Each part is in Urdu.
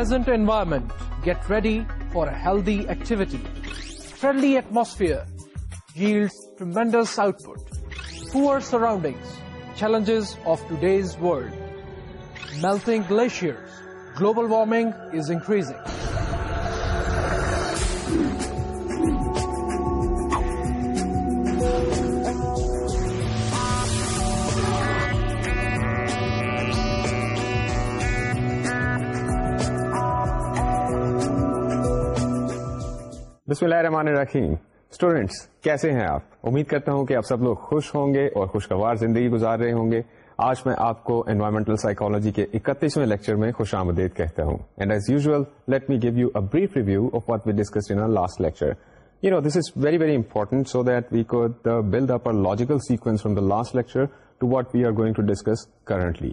Present environment get ready for a healthy activity friendly atmosphere ہیلڈس ٹینڈلس output poor surroundings challenges of takes world melt glacier global warming is increasing بسم اللہ الرحمن الرحیم اسٹوڈینٹس کیسے ہیں آپ امید کرتا ہوں کہ آپ سب لوگ خوش ہوں گے اور خوشگوار زندگی گزار رہے ہوں گے آج میں آپ کو انوائرمنٹل سائیکالوجی کے اکتیسویں لیکچر میں خوش آمدید کہتا ہوں and as let me give you brief review of we discuss in last lecture you know this is very very important so that we could build up logical sequence from the last lecture to to we are going discuss currently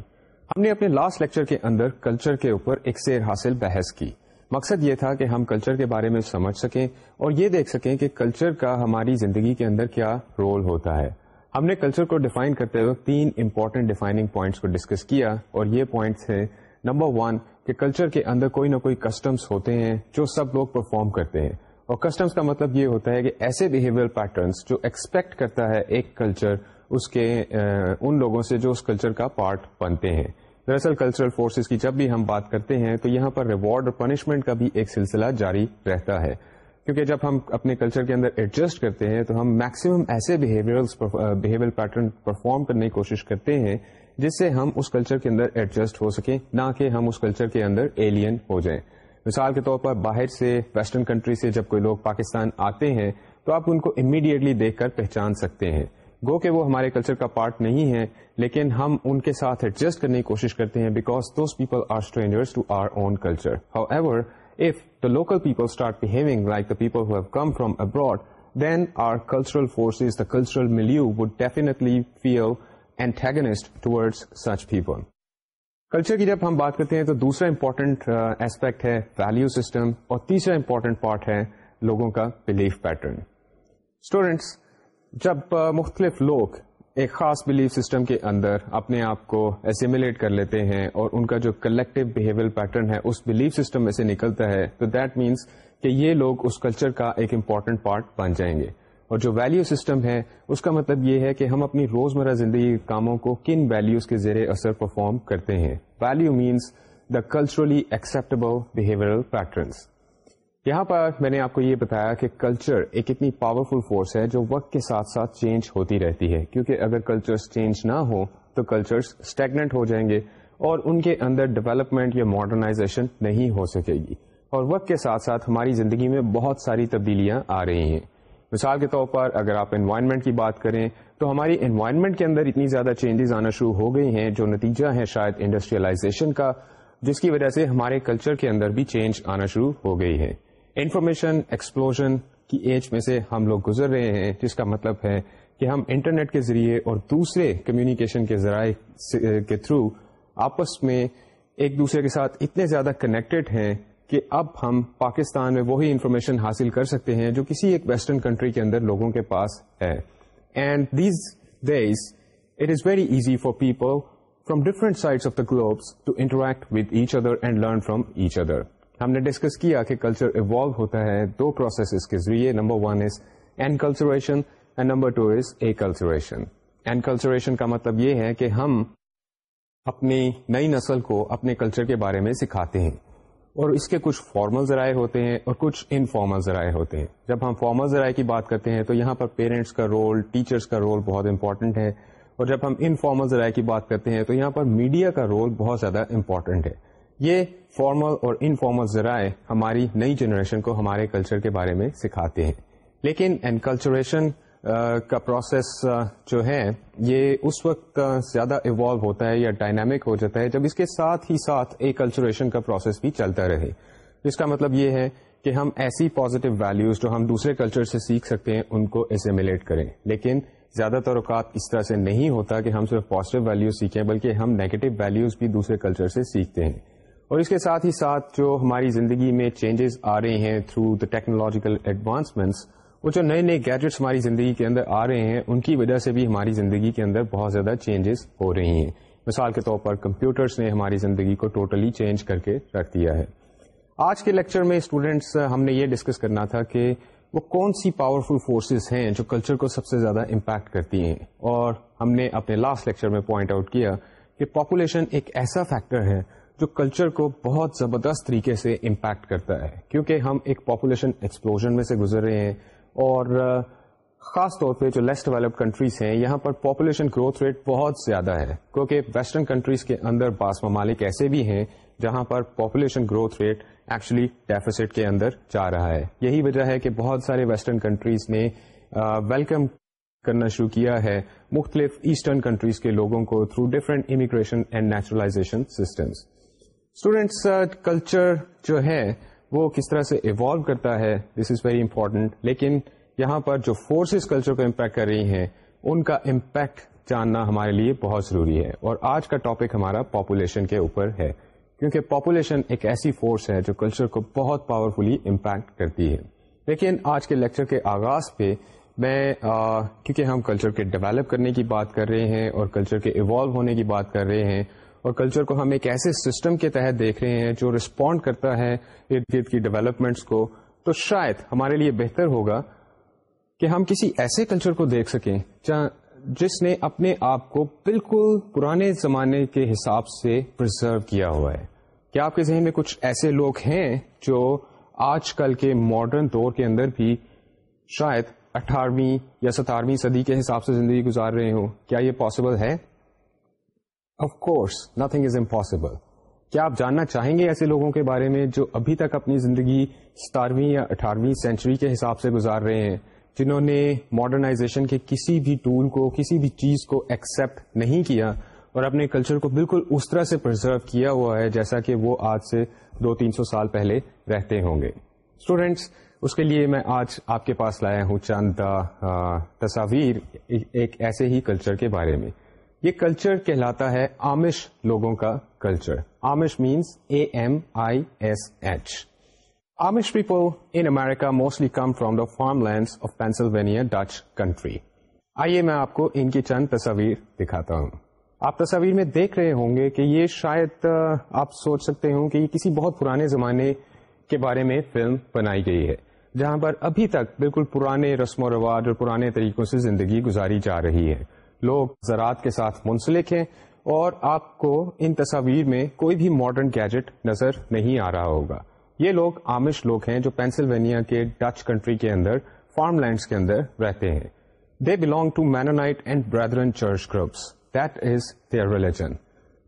ہم نے اپنے لاسٹ لیکچر کے اندر کلچر کے اوپر ایک سیر حاصل بحث کی مقصد یہ تھا کہ ہم کلچر کے بارے میں سمجھ سکیں اور یہ دیکھ سکیں کہ کلچر کا ہماری زندگی کے اندر کیا رول ہوتا ہے ہم نے کلچر کو ڈیفائن کرتے وقت تین امپورٹنٹ ڈیفائننگ پوائنٹس کو ڈسکس کیا اور یہ پوائنٹس ہیں نمبر ون کہ کلچر کے اندر کوئی نہ کوئی کسٹمس ہوتے ہیں جو سب لوگ پرفارم کرتے ہیں اور کسٹمس کا مطلب یہ ہوتا ہے کہ ایسے بہیویئر پیٹرنس جو ایکسپیکٹ کرتا ہے ایک کلچر اس کے ان لوگوں سے جو اس کلچر کا پارٹ بنتے ہیں دراصل کلچرل فورسز کی جب بھی ہم بات کرتے ہیں تو یہاں پر ریوارڈ اور پنشمنٹ کا بھی ایک سلسلہ جاری رہتا ہے کیونکہ جب ہم اپنے کلچر کے اندر ایڈجسٹ کرتے ہیں تو ہم میکسیمم ایسے بہیویئر پیٹرن پرفارم کرنے کی کوشش کرتے ہیں جس سے ہم اس کلچر کے اندر ایڈجسٹ ہو سکیں نہ کہ ہم اس کلچر کے اندر ایلین ہو جائیں مثال کے طور پر باہر سے ویسٹرن کنٹری سے جب کوئی لوگ پاکستان آتے ہیں تو آپ ان کو امیڈیٹلی دیکھ کر پہچان سکتے ہیں گو کہ وہ ہمارے کلچر کا پارٹ نہیں ہے لیکن ہم ان کے ساتھ ایڈجسٹ کرنے کی کوشش کرتے ہیں because those people are strangers to our own culture how if the local people start behaving like the people abroad then our cultural forces the cultural mill would definitely feel intense ٹوڈ such people culture کی جب ہم بات کرتے ہیں تو دوسرا امپورٹنٹ ایسپیکٹ uh, ہے ویلو سسٹم اور تیسرا امپورٹنٹ پارٹ ہے لوگوں کا بلیف پیٹرن اسٹوڈینٹس جب مختلف لوگ ایک خاص بلیف سسٹم کے اندر اپنے آپ کو ایسیمولیٹ کر لیتے ہیں اور ان کا جو کلیکٹو بہیویئر پیٹرن ہے اس بلیف سسٹم میں سے نکلتا ہے تو دیٹ مینس کہ یہ لوگ اس کلچر کا ایک امپورٹنٹ پارٹ بن جائیں گے اور جو ویلیو سسٹم ہے اس کا مطلب یہ ہے کہ ہم اپنی روزمرہ زندگی کاموں کو کن ویلیوز کے زیر اثر پرفارم کرتے ہیں value means the culturally acceptable behaviour patterns یہاں پر میں نے آپ کو یہ بتایا کہ کلچر ایک اتنی پاورفل فورس ہے جو وقت کے ساتھ ساتھ چینج ہوتی رہتی ہے کیونکہ اگر کلچرس چینج نہ ہو تو کلچرس اسٹیگنٹ ہو جائیں گے اور ان کے اندر ڈیولپمنٹ یا ماڈرنائزیشن نہیں ہو سکے گی اور وقت کے ساتھ ساتھ ہماری زندگی میں بہت ساری تبدیلیاں آ رہی ہیں مثال کے طور پر اگر آپ انوائرمنٹ کی بات کریں تو ہماری انوائرمنٹ کے اندر اتنی زیادہ چینجز آنا شروع ہو گئی ہیں جو نتیجہ ہے شاید انڈسٹریلائزیشن کا جس کی وجہ سے ہمارے کلچر کے اندر بھی چینج آنا شروع ہو گئی ہے انفارمیشن ایکسپلوژن کی ایج میں سے ہم لوگ گزر رہے ہیں جس کا مطلب ہے کہ ہم انٹرنیٹ کے ذریعے اور دوسرے کمیونیکیشن کے ذرائع کے تھرو آپس میں ایک دوسرے کے ساتھ اتنے زیادہ کنیکٹڈ ہیں کہ اب ہم پاکستان میں وہی انفارمیشن حاصل کر سکتے ہیں جو کسی ایک ویسٹرن کنٹری کے اندر لوگوں کے پاس ہے and these days it is very easy for people from different sides of the globes to interact with each other and learn from each other ہم نے ڈسکس کیا کہ کلچر ایوالو ہوتا ہے دو پروسیس کے ذریعے number one is enculturation number two is acculturation acculturation کا مطلب یہ ہے کہ ہم اپنی نئی نسل کو اپنے کلچر کے بارے میں سکھاتے ہیں اور اس کے کچھ فارمل ذرائع ہوتے ہیں اور کچھ انفارمل ذرائع ہوتے ہیں جب ہم فارمل ذرائع کی بات کرتے ہیں تو یہاں پر پیرنٹس کا رول ٹیچرس کا رول بہت امپورٹنٹ ہے اور جب ہم انفارمل ذرائع کی بات کرتے ہیں تو یہاں پر میڈیا کا رول بہت زیادہ امپورٹنٹ ہے یہ فارمل اور انفارمل ذرائع ہماری نئی جنریشن کو ہمارے کلچر کے بارے میں سکھاتے ہیں لیکن انکلچریشن کا پروسیس جو ہے یہ اس وقت زیادہ ایوالو ہوتا ہے یا ڈائنامک ہو جاتا ہے جب اس کے ساتھ ہی ساتھ ایک کلچریشن کا پروسیس بھی چلتا رہے اس کا مطلب یہ ہے کہ ہم ایسی پازیٹیو ویلیوز جو ہم دوسرے کلچر سے سیکھ سکتے ہیں ان کو اسیمولیٹ کریں لیکن زیادہ تر اوقات اس طرح سے نہیں ہوتا کہ ہم صرف پازیٹیو ویلوز سیکھیں بلکہ ہم نیگیٹو ویلیوز بھی دوسرے کلچر سے سیکھتے ہیں اور اس کے ساتھ ہی ساتھ جو ہماری زندگی میں چینجز آ رہے ہیں تھرو دا ٹیکنالوجیکل ایڈوانسمنٹس وہ جو نئے نئے گیجٹس ہماری زندگی کے اندر آ رہے ہیں ان کی وجہ سے بھی ہماری زندگی کے اندر بہت زیادہ چینجز ہو رہی ہیں مثال کے طور پر کمپیوٹرس نے ہماری زندگی کو ٹوٹلی totally چینج کر کے رکھ دیا ہے آج کے لیکچر میں اسٹوڈینٹس ہم نے یہ ڈسکس کرنا تھا کہ وہ کون سی پاورفل فورسز ہیں جو کلچر کو سب سے زیادہ امپیکٹ کرتی ہیں اور ہم نے اپنے لاسٹ لیکچر میں پوائنٹ آؤٹ کیا کہ پاپولیشن ایک ایسا فیکٹر ہے جو کلچر کو بہت زبردست طریقے سے امپیکٹ کرتا ہے کیونکہ ہم ایک پاپولیشن ایکسپلوژن میں سے گزر رہے ہیں اور خاص طور پہ جو لیس ڈیولپڈ کنٹریز ہیں یہاں پر پاپولیشن گروتھ ریٹ بہت زیادہ ہے کیونکہ ویسٹرن کنٹریز کے اندر بعض ممالک ایسے بھی ہیں جہاں پر population growth rate actually deficit کے اندر جا رہا ہے یہی وجہ ہے کہ بہت سارے ویسٹرن کنٹریز نے ویلکم کرنا شروع کیا ہے مختلف ایسٹرن کنٹریز کے لوگوں کو through different immigration and naturalisation systems students culture uh, جو ہے وہ کس طرح سے ایوالو کرتا ہے دس از ویری امپورٹینٹ لیکن یہاں پر جو فورسز کلچر کو امپیکٹ کر رہی ہیں ان کا امپیکٹ جاننا ہمارے لیے بہت ضروری ہے اور آج کا ٹاپک ہمارا پاپولیشن کے اوپر ہے کیونکہ پاپولیشن ایک ایسی فورس ہے جو کلچر کو بہت پاورفلی امپیکٹ کرتی ہے لیکن آج کے لیکچر کے آغاز پہ میں آ, کیونکہ ہم کلچر کے ڈیولپ کرنے کی بات کر رہے ہیں اور کلچر کے ایوالو ہونے کی بات کر رہے ہیں اور کلچر کو ہم ایک ایسے سسٹم کے تحت دیکھ رہے ہیں جو رسپونڈ کرتا ہے ارد گرد کی ڈیولپمنٹس کو تو شاید ہمارے لیے بہتر ہوگا کہ ہم کسی ایسے کلچر کو دیکھ سکیں جس نے اپنے آپ کو بالکل پرانے زمانے کے حساب سے پرزرو کیا ہوا ہے کیا آپ کے ذہن میں کچھ ایسے لوگ ہیں جو آج کل کے ماڈرن دور کے اندر بھی شاید اٹھارہویں یا ستارہویں صدی کے حساب سے زندگی گزار رہے ہوں کیا یہ پاسبل ہے of course nothing is impossible کیا آپ جاننا چاہیں گے ایسے لوگوں کے بارے میں جو ابھی تک اپنی زندگی ستارویں یا اٹھارہویں سینچری کے حساب سے گزار رہے ہیں جنہوں نے ماڈرنائزیشن کے کسی بھی ٹول کو کسی بھی چیز کو ایکسیپٹ نہیں کیا اور اپنے کلچر کو بالکل اس طرح سے پرزرو کیا ہوا ہے جیسا کہ وہ آج سے دو تین سو سال پہلے رہتے ہوں گے اسٹوڈینٹس اس کے لیے میں آج آپ کے پاس لایا ہوں چند تصاویر ایک ایسے ہی کلچر کے بارے میں یہ کلچر کہلاتا ہے آمش لوگوں کا culture Amish means A M I S H Amish people in America mostly come from the farm land of Pennsylvania Dutch country آئیے میں آپ کو ان کی چند تصاویر دکھاتا ہوں آپ تصاویر میں دیکھ رہے ہوں گے کہ یہ شاید آپ سوچ سکتے ہوں کہ یہ کسی بہت پرانے زمانے کے بارے میں فلم بنائی گئی ہے جہاں پر ابھی تک بالکل پرانے رسم و رواج اور پرانے طریقوں سے زندگی گزاری جا رہی ہے لوگ زراعت کے ساتھ منسلک ہیں اور آپ کو ان تصاویر میں کوئی بھی ماڈرن گیجٹ نظر نہیں آ رہا ہوگا یہ لوگ آمش لوگ ہیں جو پینسلوینیا کے ڈچ کنٹری کے اندر فارم لینڈس کے اندر رہتے ہیں they belong to Mennonite and Brethren church groups that is their religion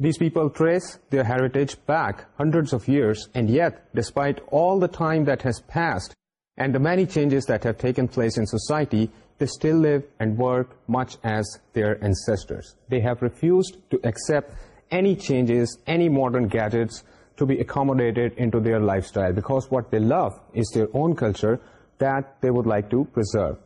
these people trace their heritage back hundred of years despite all the time that has and the many changes that have taken place in society They still live and work much as their ancestors. They have refused to accept any changes, any modern gadgets to be accommodated into their lifestyle, because what they love is their own culture that they would like to preserve.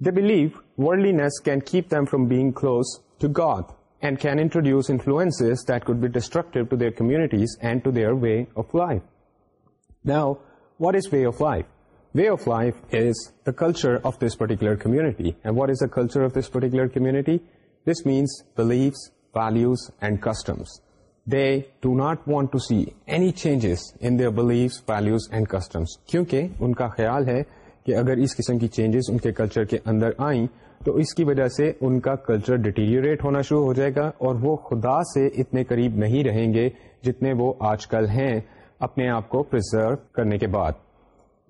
They believe worldliness can keep them from being close to God and can introduce influences that could be destructive to their communities and to their way of life. Now, what is way of life? Way of life is the culture of this particular community and what is the culture of this particular community this means belief values and customs they do not want to see any changes in their belief values and customs کیونکہ ان کا خیال ہے کہ اگر اس قسم کی چینجز ان کے کلچر کے اندر آئیں تو اس کی وجہ سے ان کا کلچر ڈیٹیریریٹ ہونا شروع ہو جائے گا اور وہ خدا سے اتنے قریب نہیں رہیں گے جتنے وہ آج کل ہیں اپنے آپ کو پرزرو کرنے کے بعد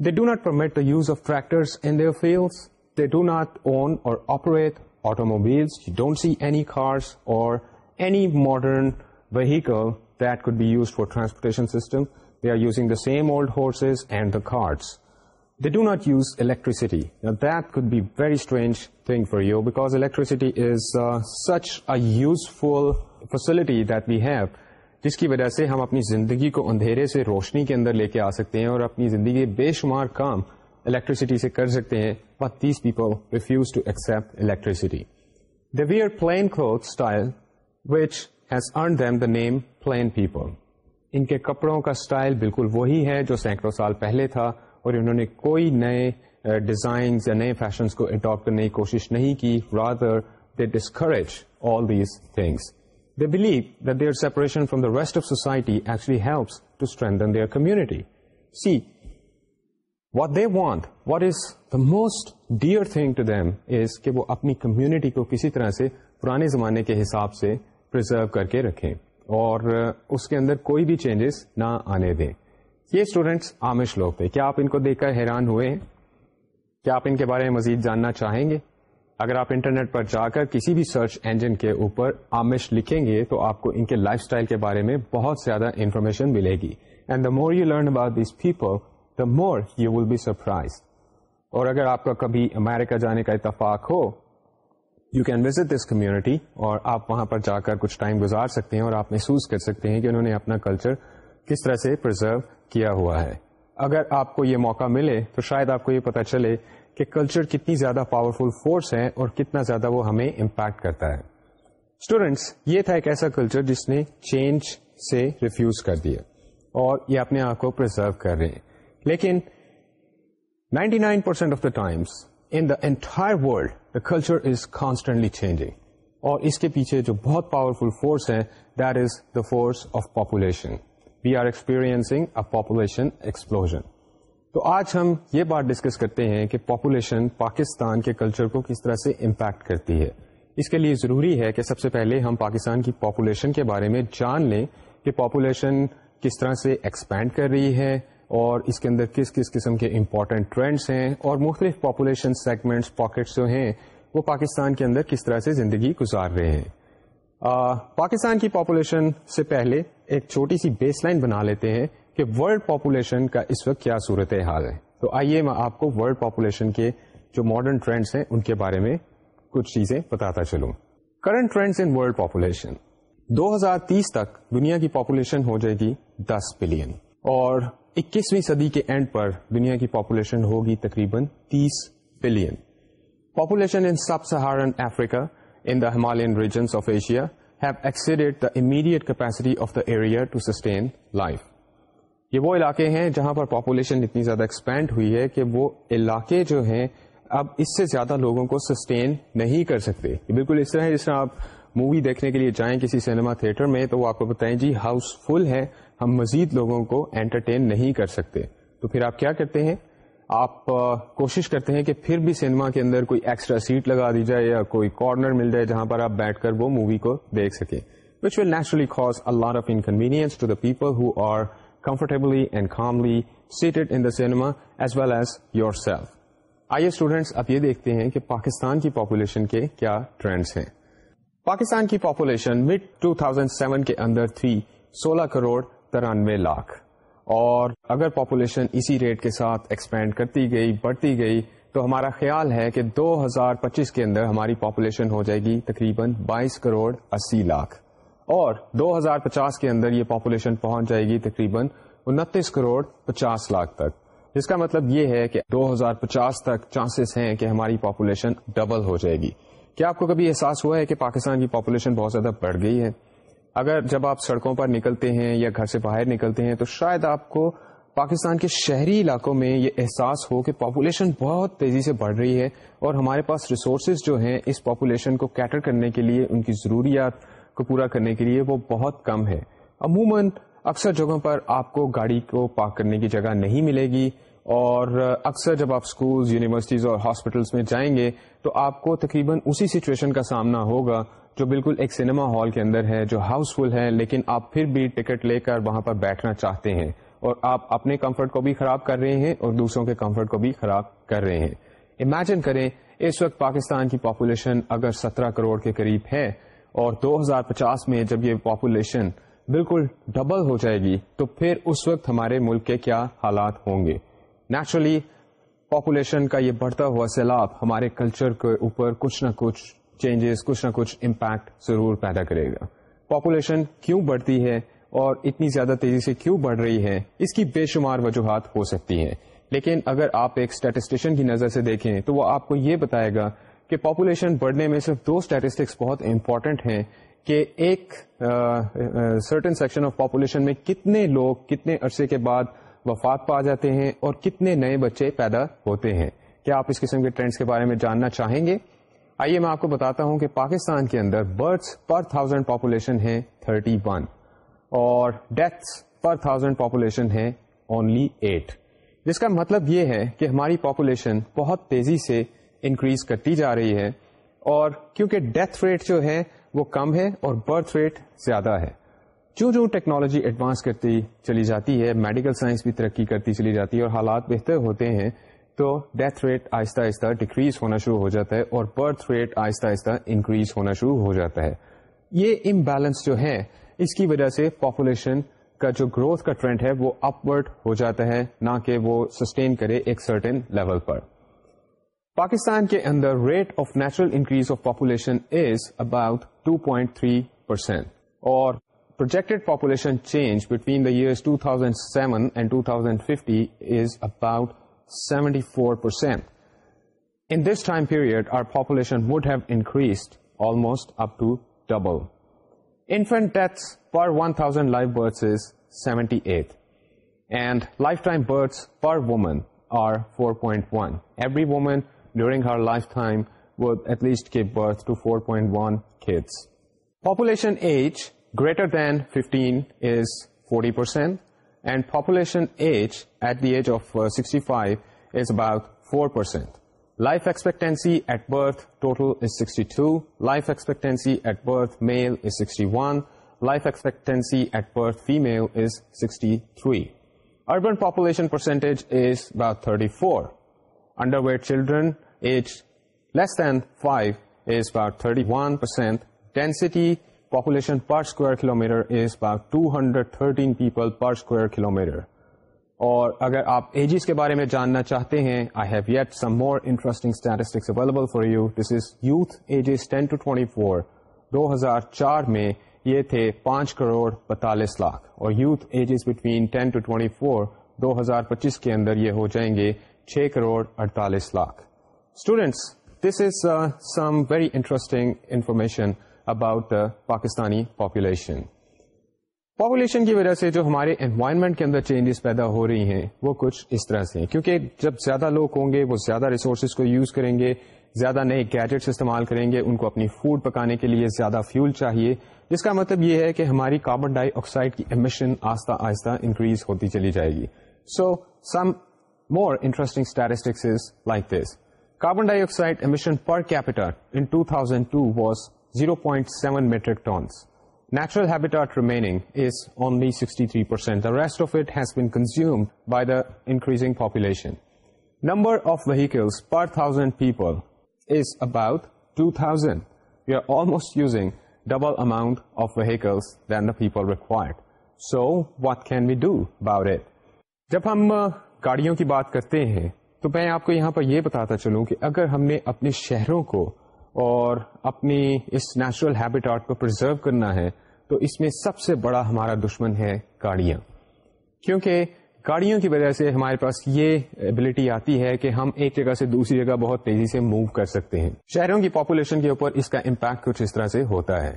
They do not permit the use of tractors in their fields. They do not own or operate automobiles. You don't see any cars or any modern vehicle that could be used for transportation system. They are using the same old horses and the carts. They do not use electricity. Now that could be a very strange thing for you, because electricity is uh, such a useful facility that we have. جس کی وجہ سے ہم اپنی زندگی کو اندھیرے سے روشنی کے اندر لے کے آ سکتے ہیں اور اپنی زندگی کے بے شمار کام الیکٹریسٹی سے کر سکتے ہیں but these people refuse to accept electricity the plain cloth style which has earn them the name plain people ان کے کپڑوں کا اسٹائل بالکل وہی ہے جو سینکڑوں سال پہلے تھا اور انہوں نے کوئی نئے ڈیزائنز uh, یا نئے فیشنس کو اڈاپٹ کرنے کی کوشش نہیں کی rather they discourage all these things they believe that they're from the rest of society see what they want what is the most dear thing to then community کو کسی طرح سے پرانے زمانے کے حساب سے پرزرو کر کے رکھیں اور uh, اس کے اندر کوئی بھی چینجز نہ آنے دیں یہ اسٹوڈینٹس آمش لوگ تھے کیا آپ ان کو دیکھ کر حیران ہوئے ہیں کیا آپ ان کے بارے میں مزید جاننا چاہیں گے اگر آپ انٹرنیٹ پر جا کر کسی بھی سرچ انجن کے اوپر آمش لکھیں گے تو آپ کو ان کے لائف اسٹائل کے بارے میں بہت زیادہ انفارمیشن ملے گی and the more you learn about these people the more you will be surprise اور اگر آپ کا کبھی امیرکا جانے کا اتفاق ہو you can visit this community اور آپ وہاں پر جا کر کچھ ٹائم گزار سکتے ہیں اور آپ محسوس کر سکتے ہیں کہ انہوں نے اپنا کلچر کس طرح سے پرزرو کیا ہوا ہے اگر آپ کو یہ موقع ملے تو شاید آپ کو یہ پتا چلے کہ کلچر کتنی زیادہ پاورفل فورس ہے اور کتنا زیادہ وہ ہمیں امپیکٹ کرتا ہے اسٹوڈینٹس یہ تھا ایک ایسا کلچر جس نے چینج سے ریفیوز کر دیا اور یہ اپنے آپ کو پرزرو کر رہے ہیں لیکن 99% nine percent of the times in the entire world the culture is constantly changing اور اس کے پیچھے جو بہت پاورفل فورس ہے that is the force of population we are a population explosion تو آج ہم یہ بات ڈسکس کرتے ہیں کہ پاپولیشن پاکستان کے کلچر کو کس طرح سے امپیکٹ کرتی ہے اس کے لیے ضروری ہے کہ سب سے پہلے ہم پاکستان کی پاپولیشن کے بارے میں جان لیں کہ پاپولیشن کس طرح سے ایکسپینڈ کر رہی ہے اور اس کے اندر کس کس قسم کے امپورٹنٹ ٹرینڈس ہیں اور مختلف پاپولیشن سیگمنٹس پاکٹس جو ہیں وہ پاکستان کے اندر کس طرح سے زندگی گزار رہے ہیں پاکستان کی پاپولیشن سے پہلے ایک چھوٹی سی بیس لائن بنا لیتے ہیں کہ ورلڈ پاپولیشن کا اس وقت کیا صورت حال ہے تو آئیے میں آپ کو ورلڈ پاپولیشن کے جو ماڈرن ٹرینڈس ہیں ان کے بارے میں کچھ چیزیں بتاتا چلوں current trends in world population دو ہزار تیس تک دنیا کی پاپولیشن ہو جائے گی دس بلین اور اکیسویں صدی کے اینڈ پر دنیا کی پاپولیشن ہوگی تقریباً تیس billion population in sub Saharan Africa in the Himalayan regions of Asia have exceeded the the immediate capacity of area to sustain life یہ وہ علاقے ہیں جہاں پر پاپولیشن اتنی زیادہ ایکسپینڈ ہوئی ہے کہ وہ علاقے جو ہیں اب اس سے زیادہ لوگوں کو سسٹین نہیں کر سکتے بالکل اس طرح ہے جس طرح آپ مووی دیکھنے کے لیے جائیں کسی سنیما تھیٹر میں تو وہ آپ کو بتائیں جی ہاؤس فل ہے ہم مزید لوگوں کو انٹرٹین نہیں کر سکتے تو پھر آپ کیا کرتے ہیں آپ کوشش کرتے ہیں کہ پھر بھی سنیما کے اندر کوئی ایکسٹرا سیٹ لگا دی جائے یا کوئی کارنر مل جائے جہاں پر آپ بیٹھ کر وہ مووی کو دیکھ سکیں which will naturally a lot of inconvenience to the people who are comfortably and calmly seated in the cinema as well as yourself. آئیے اسٹوڈینٹس اب یہ دیکھتے ہیں کہ پاکستان کی پاپولیشن کے کیا ٹرینڈس ہیں پاکستان کی پاپولیشن مڈ 2007 کے اندر تھی سولہ کروڑ ترانوے لاکھ اور اگر پاپولیشن اسی ریٹ کے ساتھ ایکسپینڈ کرتی گئی بڑھتی گئی تو ہمارا خیال ہے کہ دو ہزار پچیس کے اندر ہماری پاپولیشن ہو جائے گی تقریباً بائیس کروڑ اسی لاکھ اور دو ہزار پچاس کے اندر یہ پاپولیشن پہنچ جائے گی تقریباً انتیس کروڑ پچاس لاکھ تک جس کا مطلب یہ ہے کہ دو ہزار پچاس تک چانسز ہیں کہ ہماری پاپولیشن ڈبل ہو جائے گی کیا آپ کو کبھی احساس ہوا ہے کہ پاکستان کی پاپولیشن بہت زیادہ بڑھ گئی ہے اگر جب آپ سڑکوں پر نکلتے ہیں یا گھر سے باہر نکلتے ہیں تو شاید آپ کو پاکستان کے شہری علاقوں میں یہ احساس ہو کہ پاپولیشن بہت تیزی سے بڑھ رہی ہے اور ہمارے پاس ریسورسز جو ہیں اس پاپولیشن کو کیٹر کرنے کے لیے ان کی ضروریات کو پورا کرنے کے لیے وہ بہت کم ہے عموماً اکثر جگہوں پر آپ کو گاڑی کو پارک کرنے کی جگہ نہیں ملے گی اور اکثر جب آپ اسکولز یونیورسٹیز اور ہاسپٹلس میں جائیں گے تو آپ کو تقریباً اسی سچویشن کا سامنا ہوگا جو بالکل ایک سنیما ہال کے اندر ہے جو ہاؤس فل ہے لیکن آپ پھر بھی ٹکٹ لے کر وہاں پر بیٹھنا چاہتے ہیں اور آپ اپنے کمفرٹ کو بھی خراب کر رہے ہیں اور دوسروں کے کمفرٹ کو بھی خراب کر رہے ہیں امیجن کریں اس وقت پاکستان کی پاپولیشن اگر سترہ کروڑ کے قریب ہے اور دو ہزار پچاس میں جب یہ پاپولیشن بالکل ڈبل ہو جائے گی تو پھر اس وقت ہمارے ملک کے کیا حالات ہوں گے نیچرلی پاپولیشن کا یہ بڑھتا ہوا سیلاب ہمارے کلچر کے اوپر کچھ نہ کچھ چینجز کچھ نہ کچھ امپیکٹ ضرور پیدا کرے گا پاپولیشن کیوں بڑھتی ہے اور اتنی زیادہ تیزی سے کیوں بڑھ رہی ہے اس کی بے شمار وجوہات ہو سکتی ہیں لیکن اگر آپ ایک اسٹیٹسٹیشن کی نظر سے دیکھیں تو وہ آپ کو یہ بتائے گا کہ پاپولیشن بڑھنے میں صرف دو اسٹیٹسٹکس بہت امپورٹنٹ ہیں کہ ایک سرٹن سیکشن آف پاپولیشن میں کتنے لوگ کتنے عرصے کے بعد وفات پا جاتے ہیں اور کتنے نئے بچے پیدا ہوتے ہیں کیا آپ اس قسم کے ٹرینڈس کے بارے میں جاننا چاہیں گے آئیے میں آپ کو بتاتا ہوں کہ پاکستان کے اندر برتھس پر تھاؤزینڈ پاپولیشن ہے تھرٹی ون اور ڈیتھس پر تھاؤزینڈ پاپولیشن ہے اونلی ایٹ جس کا مطلب یہ ہے کہ ہماری پاپولیشن بہت تیزی سے انکریز کرتی جا رہی ہے اور کیونکہ ڈیتھ ریٹ جو ہے وہ کم ہے اور برتھ ریٹ زیادہ ہے جو جو ٹیکنالوجی ایڈوانس کرتی چلی جاتی ہے میڈیکل سائنس بھی ترقی کرتی چلی جاتی ہے اور حالات بہتر ہوتے ہیں تو ڈیتھ ریٹ آہستہ آہستہ ڈکریز ہونا شروع ہو جاتا ہے اور برتھ ریٹ آہستہ آہستہ انکریز ہونا شروع ہو جاتا ہے یہ امبیلنس جو ہے اس کی وجہ سے پاپولیشن کا جو گروتھ کا ٹرینڈ ہے وہ اپورڈ ہو جاتا ہے نہ کہ وہ سسٹین کرے ایک سرٹن لیول پر پاکستان کے اندر rate of natural increase of population چینجرزینڈ seven two thousand about seventy four percent period our population would have increase almost اپنس per one thousand life birth is seventy eight and life time birth per woman are four point one every woman during her lifetime would at least give birth to 4.1 kids. Population age greater than 15 is 40%, and population age at the age of uh, 65 is about 4%. Life expectancy at birth total is 62, life expectancy at birth male is 61, life expectancy at birth female is 63. Urban population percentage is about 34. Underweight children age less than five is Bagh thirty one percent density population per square kilometre is Bagh two hundred thirteen people per square kilo اور اگر آپ ایجز کے بارے میں جاننا چاہتے ہیں I have yet some more interesting statistics available for you this is youth ages ten to twenty four دو ہزار چار میں یہ تھے پانچ کروڑ پینتالیس لاکھ اور youth ages between ten to twenty four دو ہزار پچیس کے اندر یہ ہو جائیں گے چھ کروڑ اڑتالیس lakh students this is some very interesting information about Pakistani population population کی وجہ سے جو ہمارے انوائرمنٹ کے اندر چینجز پیدا ہو رہی ہیں وہ کچھ اس طرح سے کیونکہ جب زیادہ لوگ ہوں گے وہ زیادہ ریسورسز کو یوز کریں گے زیادہ نئے گیجٹس استعمال کریں گے ان کو اپنی فوڈ پکانے کے لیے زیادہ فیول چاہیے جس کا مطلب یہ ہے کہ ہماری کاربن ڈائی آکسائڈ کی امیشن آہستہ آہستہ انکریز ہوتی چلی جائے گی so some more interesting statistics like this carbon dioxide emission per capita to was zero point seven metric tons naturals بیزیومزنگ پاپولیشن نمبر آف و thousand people is about two thousand you are almost using double amount of wheat the پیپلائٹ so what can we do about it جب ہم گاڑیوں کی بات کرتے ہیں تو میں آپ کو یہاں پر یہ بتاتا چلوں کہ اگر ہم نے اپنے شہروں کو اور اپنی اس نیچرل آرٹ کو پرزرو کرنا ہے تو اس میں سب سے بڑا ہمارا دشمن ہے گاڑیاں کیونکہ گاڑیوں کی وجہ سے ہمارے پاس یہ ایبلٹی آتی ہے کہ ہم ایک جگہ سے دوسری جگہ بہت تیزی سے موو کر سکتے ہیں شہروں کی پاپولیشن کے اوپر اس کا امپیکٹ کچھ اس طرح سے ہوتا ہے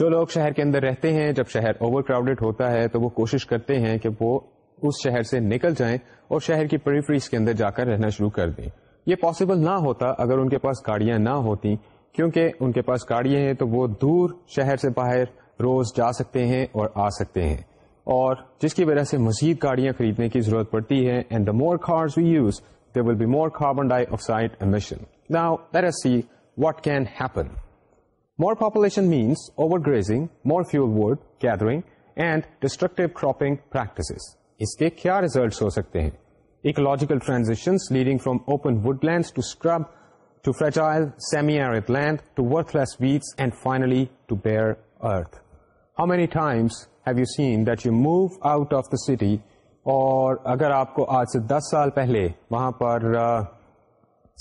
جو لوگ شہر کے اندر رہتے ہیں جب شہر اوور کراؤڈیڈ ہوتا ہے تو وہ کوشش کرتے ہیں کہ وہ اس شہر سے نکل جائیں اور شہر کی پریفریز کے اندر جا کر رہنا شروع کر دیں یہ پاسبل نہ ہوتا اگر ان کے پاس گاڑیاں نہ ہوتی کیونکہ ان کے پاس گاڑیاں ہیں تو وہ دور شہر سے باہر روز جا سکتے ہیں اور آ سکتے ہیں اور جس کی وجہ سے مزید گاڑیاں خریدنے کی ضرورت پڑتی ہے and the more cars we use they will be more carbon dioxide emission now see what can happen more population means overgrazing more fuel wood gathering and destructive cropping practices اس کے کیا ریزلٹس ہو سکتے ہیں leading from open woodland to to to to scrub semi arid worthless wastes and finally bare earth how many times have you you seen that move out of the city اور اگر آپ کو آج سے دس سال پہلے وہاں پر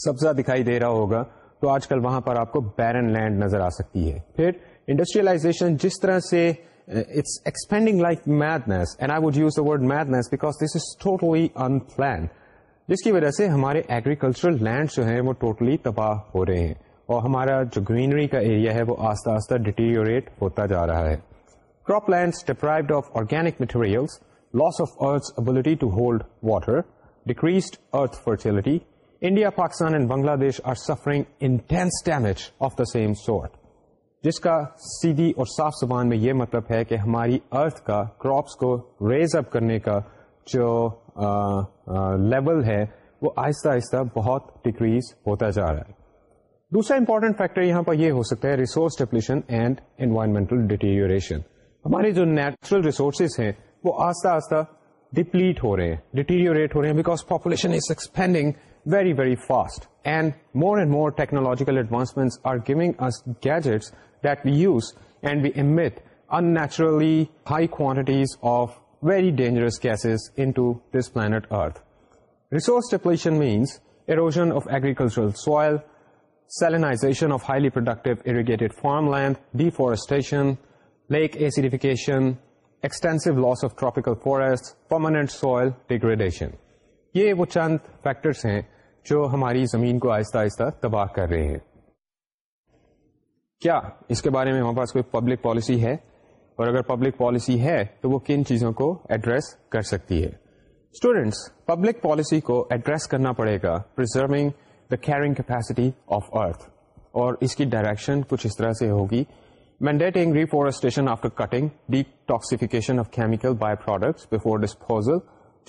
سبزہ دکھائی دے رہا ہوگا تو آج کل وہاں پر آپ کو بیرن لینڈ نظر آ سکتی ہے پھر انڈسٹریلائزیشن جس طرح سے it's expanding like madness I would use the madness because this is totally in unplanned جس کی وجہ سے ہمارے ایگریکلچرل لینڈ جو ہیں وہ ٹوٹلی تباہ ہو رہے ہیں اور ہمارا جو گرینری کا ایریا ہے وہ آستہ آستہ ڈیٹیریٹ ہوتا جا رہا ہے crop lands deprived of organic material loss of earth ability to hold water decrease earth fertility India Pakistan and Bangladesh are suffering intense damage of the same sort جس کا سیدھی اور صاف زبان میں یہ مطلب ہے کہ ہماری ارتھ کا کراپس کو ریز اپ کرنے کا جو لیول ہے وہ آہستہ آہستہ بہت ڈیکریز ہوتا جا رہا ہے دوسرا امپورٹنٹ فیکٹر یہاں پر یہ ہو سکتا ہے resource depletion and environmental deterioration ہمارے جو نیچرل ریسورسز ہیں وہ آہستہ آہستہ ڈپلیٹ ہو رہے ہیں ڈیٹیریوریٹ ہو رہے ہیں because population is expanding very very fast and more and more technological advancement are giving gadgets لی high quant of very dangerous gases into this planet earth resource depletion means erosion of agricultural soil salinisation of highly productive irrigate farm land deforestation like ایسی extensive loss of tropical forest permanent soil degradation یہ وہ چند فیکٹرس ہیں جو ہماری زمین کو آہستہ آہستہ تباہ کر رہے ہیں کیا اس کے بارے میں ہمارے پاس کوئی پبلک پالیسی ہے اور اگر پبلک پالیسی ہے تو وہ کن چیزوں کو ایڈریس کر سکتی ہے اسٹوڈینٹس پبلک پالیسی کو ایڈریس کرنا پڑے گا preserving the carrying capacity of earth اور اس کی ڈائریکشن کچھ اس طرح سے ہوگی mandating reforestation after cutting detoxication of chemical by products before disposal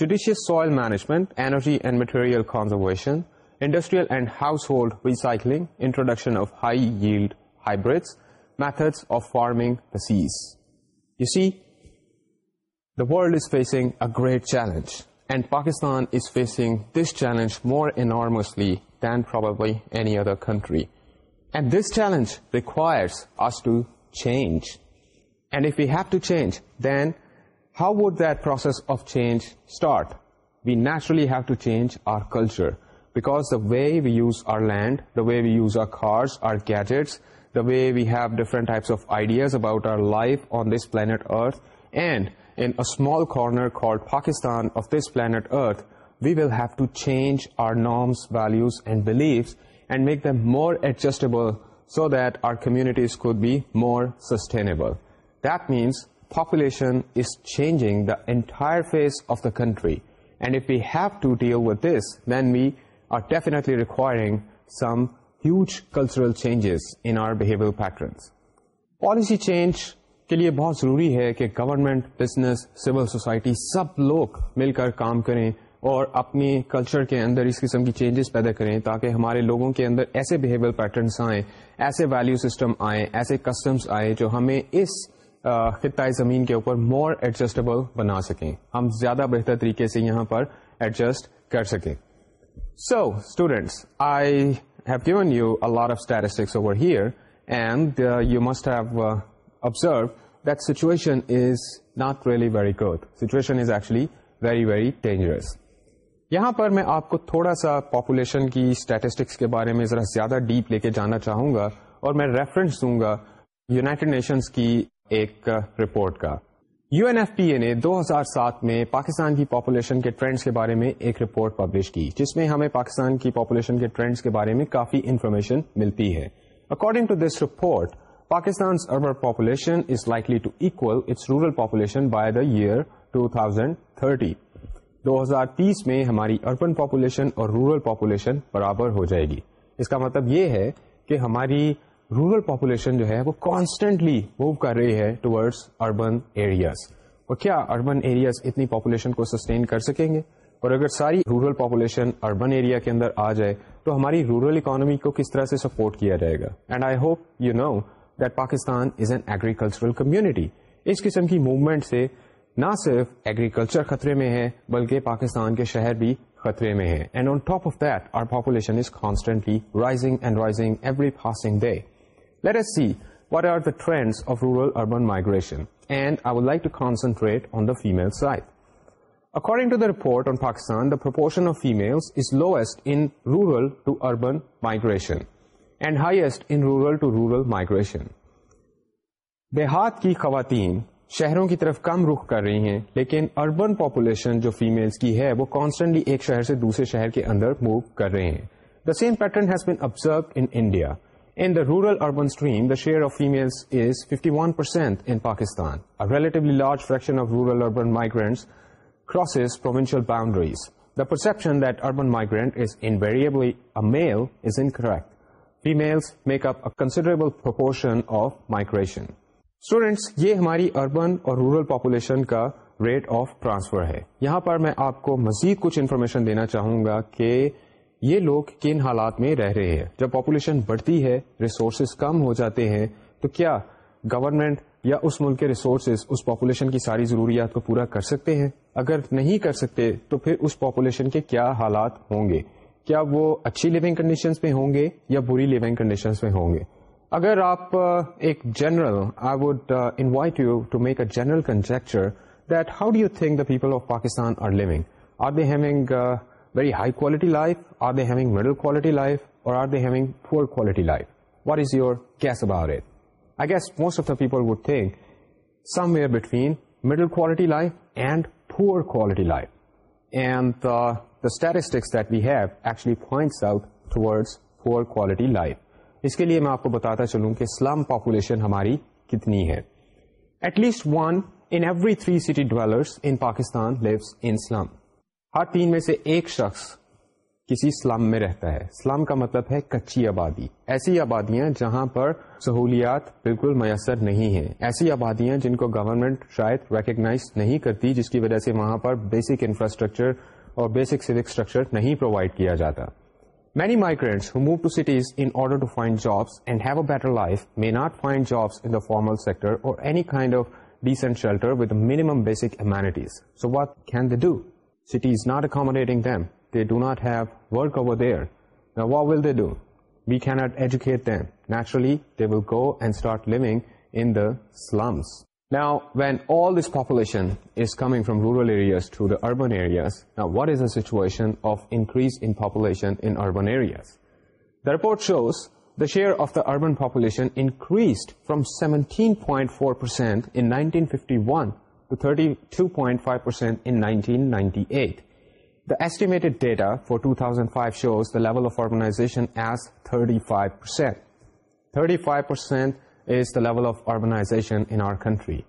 judicious soil management energy and material conservation industrial and household recycling introduction of high yield hybrids, methods of farming the seas. You see, the world is facing a great challenge, and Pakistan is facing this challenge more enormously than probably any other country. And this challenge requires us to change. And if we have to change, then how would that process of change start? We naturally have to change our culture, because the way we use our land, the way we use our cars, our gadgets, the way we have different types of ideas about our life on this planet Earth, and in a small corner called Pakistan of this planet Earth, we will have to change our norms, values, and beliefs and make them more adjustable so that our communities could be more sustainable. That means population is changing the entire face of the country. And if we have to deal with this, then we are definitely requiring some huge cultural changes in our behaviour patterns Policy change change کے لیے بہت ضروری ہے کہ گورنمنٹ بزنس سول سوسائٹی سب لوگ مل کر کام کریں اور اپنے کلچر کے اندر اس قسم کی چینجز پیدا کریں تاکہ ہمارے لوگوں کے اندر ایسے بہیویئر پیٹرنس آئیں ایسے ویلیو سسٹم آئیں ایسے کسٹمس آئیں جو ہمیں اس خطۂ زمین کے اوپر مور ایڈجسٹیبل بنا سکیں ہم زیادہ بہتر طریقے سے یہاں پر ایڈجسٹ کر سکیں سو اسٹوڈینٹس آئی dangerous. یہاں پر میں آپ کو تھوڑا سا پاپولیشن کی اسٹیٹسٹکس کے بارے میں ذرا زیادہ ڈیپ لے کے جانا چاہوں گا اور میں ریفرنس دوں گا یوناٹیڈ نیشنس کی ایک رپورٹ uh, کا U N F P A نے دو ہزار سات میں پاکستان کی پاپولیشن کے ٹرینڈس کے بارے میں ایک رپورٹ پبلش کی جس میں ہمیں پاکستان کی پاپولیشن کے کے بارے میں کافی انفارمیشن ملتی ہے according to this report Pakistan urban population is likely to equal its rural population by the year two thousand thirty دو ہزار تیس میں ہماری اربن پاپولیشن اور رورل پاپولیشن برابر ہو جائے گی اس کا مطلب یہ ہے کہ ہماری رورل پاپولیشن جو ہے وہ کانسٹینٹلی موو کر رہی ہے اربن ایریاز اور کیا اربن ایریاز اتنی پاپولیشن کو سسٹین کر سکیں گے اور اگر ساری رورل پاپولیشن اربن ایریا کے اندر آ جائے تو ہماری رورل اکانومی کو کس طرح سے سپورٹ کیا جائے گا and I hope you know that Pakistan is an agricultural community اس قسم کی موومنٹ سے نہ صرف ایگریکلچر خطرے میں ہے بلکہ پاکستان کے شہر بھی خطرے میں and on top of that our population is constantly rising and rising every passing day دیہات کی خواتین شہروں کی طرف کم رخ کر رہی ہیں لیکن اربن پاپولیشن جو فیملس کی ہے وہ کانسٹنٹلی ایک شہر سے دوسرے شہر کے اندر موو کر رہے ہیں the same pattern has been observed India شیئرشیل boundaries the perception دربن migrant is انبل female make up considerable portion of migration students یہ ہماری اربن اور رورل پاپولیشن کا ریٹ آف ٹرانسفر ہے یہاں پر میں آپ کو مزید کچھ انفارمیشن دینا چاہوں گا کہ یہ لوگ کن حالات میں رہ رہے ہیں جب پاپولیشن بڑھتی ہے ریسورسز کم ہو جاتے ہیں تو کیا گورنمنٹ یا اس ملک کے ریسورسز اس پاپولیشن کی ساری ضروریات کو پورا کر سکتے ہیں اگر نہیں کر سکتے تو پھر اس پاپولیشن کے کیا حالات ہوں گے کیا وہ اچھی لیونگ کنڈیشنز میں ہوں گے یا بری لیونگ کنڈیشنز میں ہوں گے اگر آپ ایک general I would invite you to make a general conjecture that how do you think the people of Pakistan are living are they having very high quality life? Are they having middle quality life? Or are they having poor quality life? What is your guess about it? I guess most of the people would think somewhere between middle quality life and poor quality life. And uh, the statistics that we have actually points out towards poor quality life. اس کے لیے میں آپ کو بتاتا چلوں کہ اسلام پاپولیشن ہماری کتنی ہے at least one in every three city dwellers in Pakistan lives in اسلام ہر تین میں سے ایک شخص کسی سلم میں رہتا ہے سلم کا مطلب ہے کچی آبادی ایسی آبادیاں جہاں پر سہولیات بالکل میسر نہیں ہیں ایسی آبادیاں جن کو گورنمنٹ شاید ریکگنائز نہیں کرتی جس کی وجہ سے وہاں پر بیسک انفراسٹرکچر اور بیسک سیوک اسٹرکچر نہیں پرووائڈ کیا جاتا many migrants who move to cities in order to find jobs and have a better life may not find jobs in the formal sector اور any kind of decent shelter with minimum basic amenities so what can they do City is not accommodating them. They do not have work over there. Now what will they do? We cannot educate them. Naturally, they will go and start living in the slums. Now, when all this population is coming from rural areas to the urban areas, now what is the situation of increase in population in urban areas? The report shows the share of the urban population increased from 17.4% in 1951 to 32.5% in 1998. The estimated data for 2005 shows the level of urbanization as 35%. 35% is the level of urbanization in our country.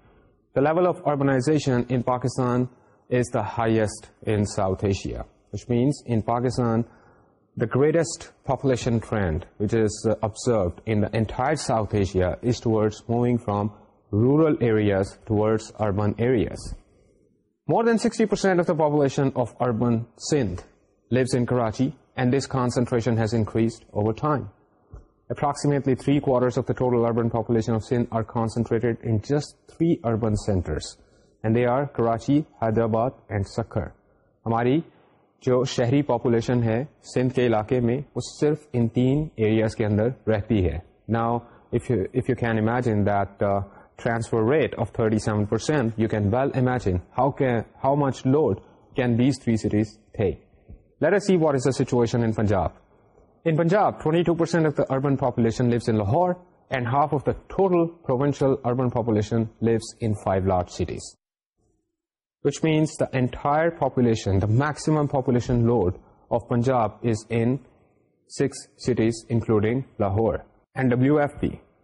The level of urbanization in Pakistan is the highest in South Asia, which means in Pakistan, the greatest population trend which is uh, observed in the entire South Asia is towards moving from rural to areas more than sixty پرسینٹریشن centres Hyderabad and Sukkur ہماری جو شہری پاپولیشن ہے سندھ کے علاقے میں وہ صرف ان تین ایریاز کے اندر رہتی ہے نا imagine that ٹرانسفرٹی seven percent you can village and can be تھریزنٹی urban ٹوٹلشل urban populations maximum population load of Punjab Lahore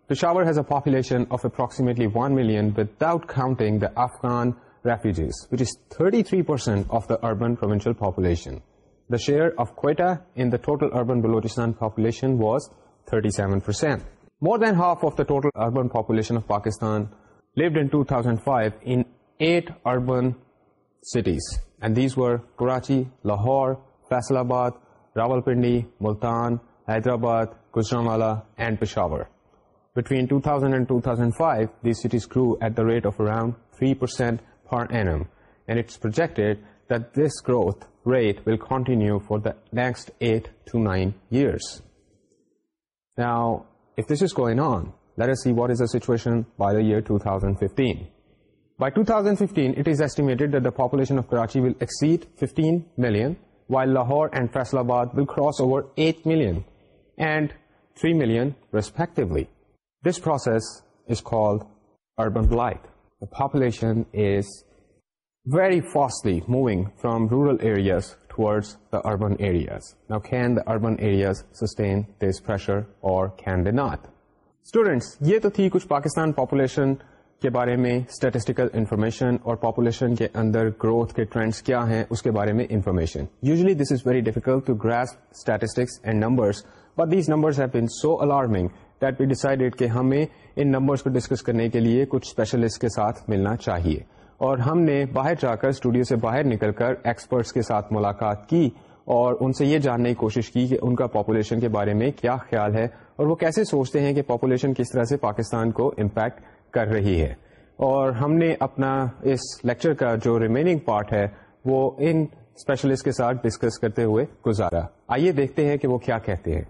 Peshawar has a population of approximately 1 million without counting the Afghan refugees, which is 33% of the urban provincial population. The share of Quetta in the total urban Balochistan population was 37%. More than half of the total urban population of Pakistan lived in 2005 in 8 urban cities, and these were Karachi, Lahore, Faisalabad, Rawalpindi, Multan, Hyderabad, Gujranwala and Peshawar. Between two thousand and two thousand five grow at around three percent for N M and project that growth rate will continue for the next eight to nines what is دیشن by then thousand فیفٹینشن and Faisalabad over eight ملڈ three ملینٹی this process is called urban population is very fastly moving from rural areas ٹوڈ the urban areas now can the urban areas sustain this pressure اور یہ تو تھی کچھ پاکستان پاپولیشن کے بارے میں اسٹیٹسٹیکل انفارمیشن اور پاپولیشن کے اندر گروتھ کے ٹرینڈس کیا ہیں اس کے بارے میں information usually this is very difficult to grasp statistics and numbers but numbers numbers been so alarming کہ ہمیں ان نمبرس کو ڈسکس کرنے کے لیے کچھ اسپیشلسٹ کے ساتھ ملنا چاہیے اور ہم نے باہر جا کر اسٹوڈیو سے باہر نکل کر ایکسپرٹس کے ساتھ ملاقات کی اور ان سے یہ جاننے کی کوشش کی کہ ان کا پاپولیشن کے بارے میں کیا خیال ہے اور وہ کیسے سوچتے ہیں کہ پاپولیشن کس طرح سے پاکستان کو امپیکٹ کر رہی ہے اور ہم نے اپنا اس لیکچر کا جو ریمیننگ پارٹ ہے وہ ان اسپیشلسٹ کے ساتھ ڈسکس کرتے ہوئے گزارا آئیے دیکھتے ہیں کہ وہ کیا کہتے ہیں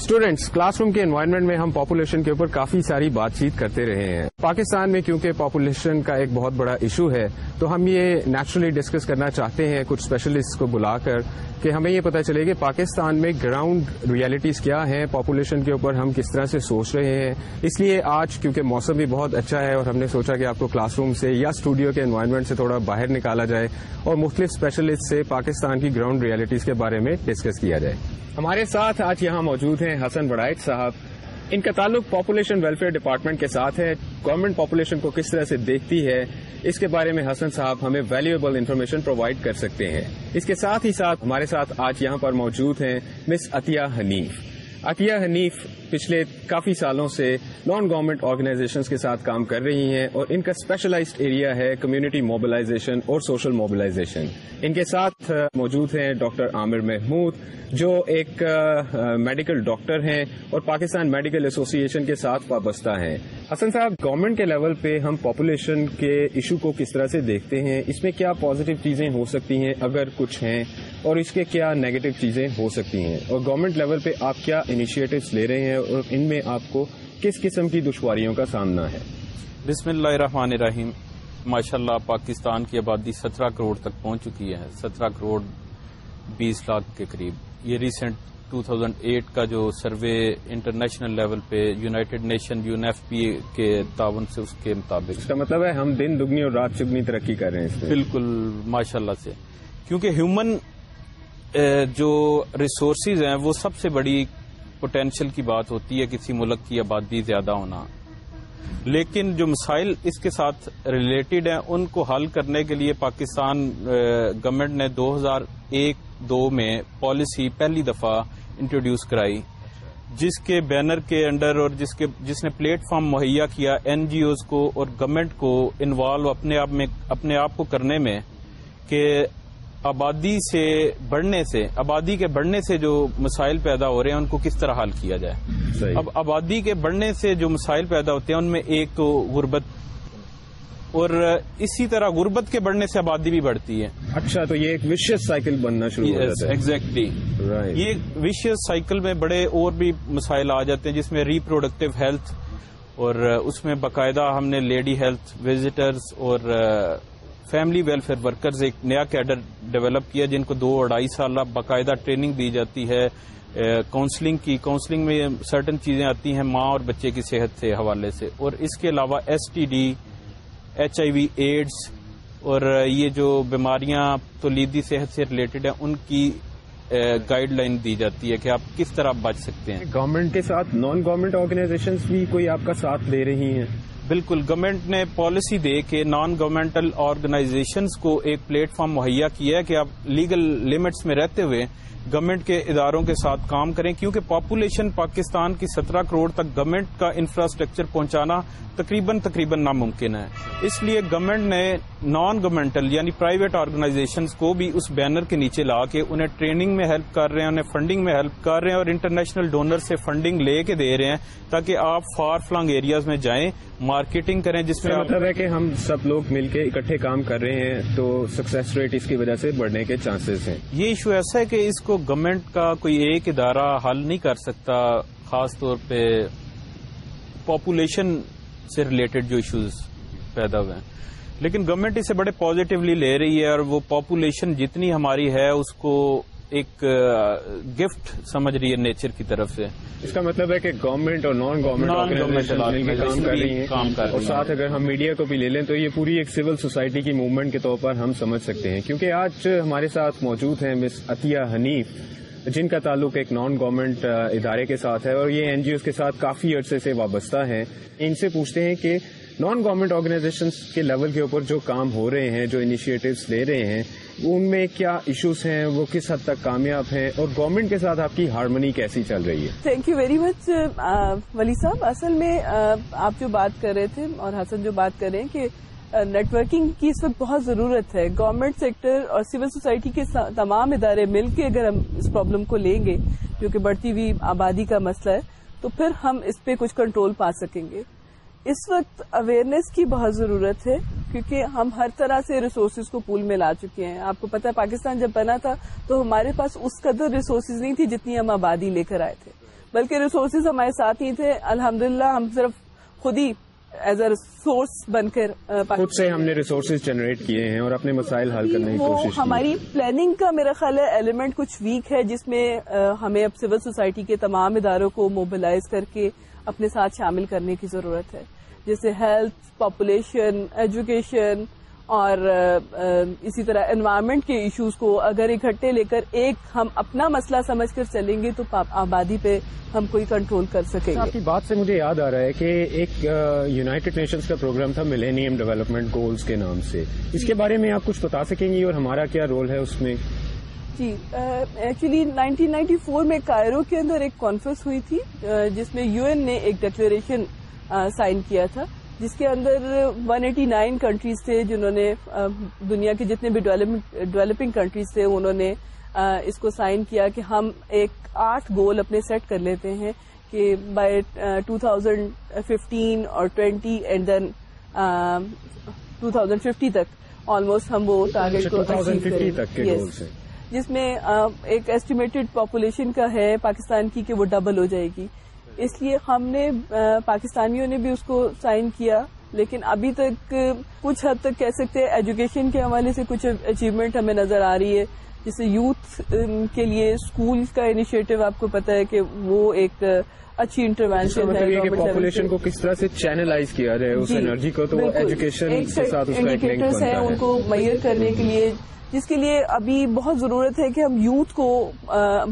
اسٹوڈینٹس کلاس روم کے انوائرمنٹ میں ہم پاپولیشن کے اوپر کافی ساری بات چیت کرتے رہے ہیں پاکستان میں کیونکہ پاپولیشن کا ایک بہت بڑا ایشو ہے تو ہم یہ نیچرلی ڈسکس کرنا چاہتے ہیں کچھ اسپیشلسٹ کو بلا کر کہ ہمیں یہ پتا چلے کہ پاکستان میں گراؤنڈ ریالٹیز کیا ہیں پاپولیشن کے اوپر ہم کس طرح سے سوچ رہے ہیں اس لیے آج کیونکہ موسم بھی بہت اچھا ہے اور ہم نے سوچا کہ آپ کو کلاس روم سے یا اسٹوڈیو کے انوائرمنٹ سے تھوڑا باہر نکالا جائے اور مختلف اسپیشلسٹ سے پاکستان کی گراؤنڈ ریالٹیز کے بارے میں ڈسکس کیا جائے ہمارے ساتھ آج یہاں موجود ہیں حسن بڑایت صاحب ان کا تعلق پاپولیشن ویلفیئر ڈپارٹمنٹ کے ساتھ ہے گورنمنٹ پاپولیشن کو کس طرح سے دیکھتی ہے اس کے بارے میں حسن صاحب ہمیں ویلیویبل انفارمیشن پرووائڈ کر سکتے ہیں اس کے ساتھ ہی ساتھ ہمارے ساتھ آج یہاں پر موجود ہیں مس عطیہ حنیف حنیف پچھلے کافی سالوں سے نان گورنمنٹ آرگنائزیشن کے ساتھ کام کر رہی ہیں اور ان کا اسپیشلائزڈ ایریا ہے کمیونٹی موبلائزیشن اور سوشل موبلائزیشن ان کے ساتھ موجود ہیں ڈاکٹر عامر محمود جو ایک میڈیکل ڈاکٹر ہیں اور پاکستان میڈیکل ایسوسی ایشن کے ساتھ وابستہ ہیں حسن صاحب گورنمنٹ کے لیول پہ ہم پاپولیشن کے ایشو کو کس طرح سے دیکھتے ہیں اس میں کیا پازیٹیو چیزیں ہو سکتی ہیں اگر کچھ ہیں اور اس کے کیا نیگیٹو چیزیں ہو سکتی ہیں اور گورنمنٹ لیول پہ آپ کیا انیشیٹوز لے رہے ہیں اور ان میں آپ کو کس قسم کی دشواریوں کا سامنا ہے بسم اللہ الرحمن ماشاء اللہ پاکستان کی آبادی سترہ کروڑ تک پہنچ چکی ہے سترہ کروڑ بیس لاکھ کے قریب یہ ریسنٹ ٹو تھاؤزینڈ ایٹ کا جو سروے انٹرنیشنل لیول پہ یونائیٹڈ نیشن ایف پی کے تعاون سے اس اس کے مطابق کا مطلب ہے ہم دن دگنی اور رات چگنی ترقی کر رہے ہیں بالکل ماشاء اللہ سے کیونکہ ہیومن جو ریسورسز ہیں وہ سب سے بڑی پوٹینشل کی بات ہوتی ہے کسی ملک کی آبادی زیادہ ہونا لیکن جو مسائل اس کے ساتھ ریلیٹڈ ہیں ان کو حل کرنے کے لیے پاکستان گورنمنٹ نے دو ہزار ایک دو میں پالیسی پہلی دفعہ انٹروڈیوس کرائی جس کے بینر کے انڈر اور جس کے جس نے پلیٹ فارم مہیا کیا این جی اوز کو اور گورنمنٹ کو انوالو اپنے آپ میں اپنے آپ کو کرنے میں کہ آبادی سے بڑھنے سے آبادی کے بڑھنے سے جو مسائل پیدا ہو رہے ہیں ان کو کس طرح حل کیا جائے اب آبادی کے بڑھنے سے جو مسائل پیدا ہوتے ہیں ان میں ایک تو غربت اور اسی طرح غربت کے بڑھنے سے آبادی بھی بڑھتی ہے اچھا تو یہ ایک وش سائیکل بننا شروع right. یہ وش سائیکل میں بڑے اور بھی مسائل آ جاتے ہیں جس میں ریپروڈکٹیو ہیلتھ اور اس میں باقاعدہ ہم نے لیڈی ہیلتھ وزٹرز اور فیملی ویلفیئر ورکرز ایک نیا کیڈر ڈیولپ کیا جن کو دو اڑائی سال باقاعدہ ٹریننگ دی جاتی ہے کاؤنسلنگ کی کاؤنسلنگ میں سرٹن چیزیں آتی ہیں ماں اور بچے کی صحت سے حوالے سے اور اس کے علاوہ S T D H I V AIDS اور یہ جو بیماریاں تولیدی صحت سے ریلیٹڈ ہیں ان کی گائیڈ لائن دی جاتی ہے کہ آپ کس طرح بچ سکتے ہیں گورنمنٹ کے ساتھ نان گورنمنٹ آرگنائزیشن بھی کوئی آپ کا ساتھ دے رہی ہیں بالکل گورنمنٹ نے پالیسی دے کہ نان گورنمنٹل آرگنائزیشنز کو ایک پلیٹ فارم مہیا کیا ہے کہ آپ لیگل لمٹس میں رہتے ہوئے گورنمنٹ کے اداروں کے ساتھ کام کریں کیونکہ پاپولیشن پاکستان کی سترہ کروڑ تک گورنمنٹ کا انفراسٹرکچر پہنچانا تقریباً تقریباً ناممکن ہے اس لیے گورنمنٹ نے نان گورنمنٹل یعنی پرائیویٹ آرگنائزیشنز کو بھی اس بینر کے نیچے لا کے انہیں ٹریننگ میں ہیلپ کر رہے ہیں انہیں فنڈنگ میں ہیلپ کر رہے ہیں اور انٹرنیشنل ڈونر سے فنڈنگ لے کے دے رہے ہیں تاکہ آپ فار فلانگ ایریاز میں جائیں مارکیٹنگ کریں جس میں مطلب ہے کہ ہم سب لوگ مل کے اکٹھے کام کر رہے ہیں تو سکسیس ریٹ اس کی وجہ سے بڑھنے کے چانسز ہیں یہ ایشو ایسا ہے کہ اس کو گورنمنٹ کا کوئی ایک ادارہ حل نہیں کر سکتا خاص طور پہ پاپولیشن سے ریلیٹڈ جو ایشوز پیدا ہوئے ہیں لیکن گورنمنٹ اسے بڑے پازیٹیولی لے رہی ہے اور وہ پاپولیشن جتنی ہماری ہے اس کو ایک گفٹ سمجھ رہی ہے نیچر کی طرف سے اس کا مطلب ہے کہ گورنمنٹ اور نان یعنی گورنمنٹ کام کر اور ساتھ اگر ہم میڈیا کو بھی لے لیں تو یہ پوری ایک سول سوسائٹی کی موومنٹ کے طور پر ہم سمجھ سکتے ہیں کیونکہ آج ہمارے ساتھ موجود ہیں مس عطیہ حنیف جن کا تعلق ایک نان گورنمنٹ ادارے کے ساتھ ہے اور یہ این جی اوز کے ساتھ کافی عرصے سے وابستہ ہیں ان سے پوچھتے ہیں کہ نان گورنمنٹ آرگنائزیشن کے لیول کے اوپر جو کام ہو رہے ہیں جو انیشیٹوز لے رہے ہیں ان میں کیا ایشوز ہیں وہ کس حد تک کامیاب ہیں اور گورنمنٹ کے ساتھ آپ کی ہارمونی کیسی چل رہی ہے تھینک یو ویری مچ ولی صاحب اصل میں آپ جو بات کر رہے تھے اور حسن جو بات کر رہے ہیں کہ نیٹ ورکنگ کی اس وقت بہت ضرورت ہے گورنمنٹ سیکٹر اور سول سوسائٹی کے تمام ادارے مل کے اگر ہم اس پرابلم کو لیں گے کیونکہ بڑھتی ہوئی آبادی کا مسئلہ ہے تو پھر ہم اس پہ کچھ کنٹرول پا سکیں گے اس وقت اویئرنیس کی بہت ضرورت ہے کیونکہ ہم ہر طرح سے ریسورسز کو پول میں لا چکے ہیں آپ کو پتا پاکستان جب بنا تھا تو ہمارے پاس اس قدر ریسورسز نہیں تھی جتنی ہم آبادی لے کر آئے تھے بلکہ ریسورسز ہمارے ساتھ ہی تھے الحمد ہم صرف خود ہی ایز اے سورس بن کر خود سے ہم نے ریسورسز جنریٹ کیے ہیں اور اپنے مسائل حل کرنے کی کوشش ہماری پلاننگ کا میرا خیال ہے ایلیمنٹ کچھ ویک ہے جس میں ہمیں اب سول سوسائٹی کے تمام اداروں کو موبلائز کر کے اپنے ساتھ شامل کرنے کی ضرورت ہے جیسے ہیلتھ پاپولیشن ایجوکیشن اور اسی طرح انوائرمنٹ کے ایشوز کو اگر اکٹھے لے کر ایک ہم اپنا مسئلہ سمجھ کر چلیں گے تو آبادی پہ ہم کوئی کنٹرول کر سکیں گے اچھا، آپ کی بات سے مجھے یاد آ رہا ہے کہ ایک یوناٹیڈ نیشنز کا پروگرام تھا ملینیم ڈیولپمنٹ گولز کے نام سے اس کے جی۔ بارے میں آپ کچھ بتا سکیں گی اور ہمارا کیا رول ہے اس میں جی ایکچولی نائنٹین نائنٹی فور میں کائرو کے اندر ایک کانفرنس ہوئی تھی جس میں یو این نے ایک ڈکلیریشن سائن کیا تھا جس کے اندر 189 ایٹی نائن کنٹریز تھے جنہوں نے دنیا کے جتنے بھی ڈیولپنگ کنٹریز تھے انہوں نے اس کو سائن کیا کہ ہم ایک آٹھ گول اپنے سیٹ کر لیتے ہیں کہ بائی 2015 اور 20 اینڈ دین 2050 تک آلموسٹ ہم وہ ٹارگیٹ اچھا، کو جس میں ایک ایسٹیمیٹڈ پاپولیشن کا ہے پاکستان کی کہ وہ ڈبل ہو جائے گی اس لیے ہم نے پاکستانیوں نے بھی اس کو سائن کیا لیکن ابھی تک کچھ حد تک کہہ سکتے ہیں ایجوکیشن کے حوالے سے کچھ اچیومنٹ ہمیں نظر آ رہی ہے جسے یوتھ کے لیے اسکول کا انیشیٹو آپ کو پتا ہے کہ وہ ایک اچھی انٹروینشن مطلب ہے پاپولیشن کو کس طرح سے چینلائز کیا جائے اس انرجی کو تو ایجوکیشن انڈیکیٹرس ہے ان کو میئر کرنے کے لیے جس کے لیے ابھی بہت ضرورت ہے کہ ہم یوتھ کو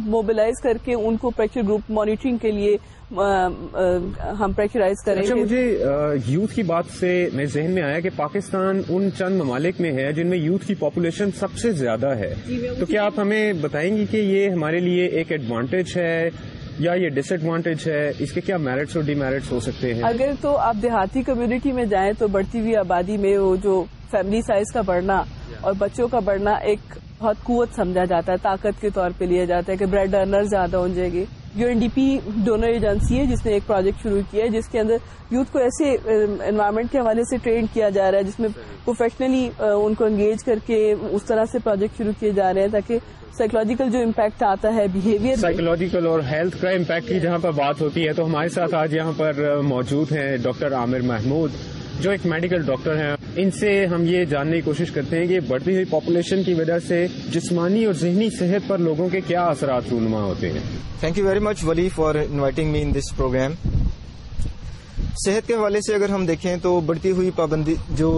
موبلائز کر کے ان کو گروپ مانیٹرنگ کے لیے ہم پریکچرائز کریں اچھا مجھے یوتھ کی بات سے میں ذہن میں آیا کہ پاکستان ان چند ممالک میں ہے جن میں یوتھ کی پاپولیشن سب سے زیادہ ہے جی، تو کیا جی۔ آپ ہمیں بتائیں گی کہ یہ ہمارے لیے ایک ایڈوانٹیج ہے یا یہ ڈس ایڈوانٹیج ہے اس کے کیا میرٹس اور ڈی میرٹس ہو سکتے ہیں اگر تو آپ دیہاتی کمیونٹی میں جائیں تو بڑھتی ہوئی آبادی میں وہ جو فیملی سائز کا بڑھنا اور بچوں کا بڑھنا ایک بہت قوت سمجھا جاتا ہے طاقت کے طور پہ لیا جاتا ہے کہ بریڈ ارنر زیادہ ہو جائے گی U N D P donor agency ہے جس نے ایک پروجیکٹ شروع کیا ہے جس کے اندر یوتھ کو ایسے انوائرمنٹ کے حوالے سے ٹرینڈ کیا جا رہا ہے جس میں پروفیشنلی ان کو انگیج کر کے اس طرح سے پروجیکٹ شروع کیے جا رہے ہیں تاکہ سائیکولوجیکل جو امپیکٹ آتا ہے بہیویئر سائیکولوجیکل اور ہیلتھ کا امپیکٹ کی جہاں پر بات ہوتی ہے تو ہمارے ساتھ آج یہاں پر موجود ہیں ڈاکٹر عامر محمود جو ایک میڈیکل ڈاکٹر ہیں ان سے ہم یہ جاننے کی کوشش کرتے ہیں کہ بڑھتی ہوئی پاپولیشن کی وجہ سے جسمانی اور ذہنی صحت پر لوگوں کے کیا اثرات رونما ہوتے ہیں thank you very much Wali for inviting me in this program صحت کے حوالے سے اگر ہم دیکھیں تو بڑھتی ہوئی پابندی جو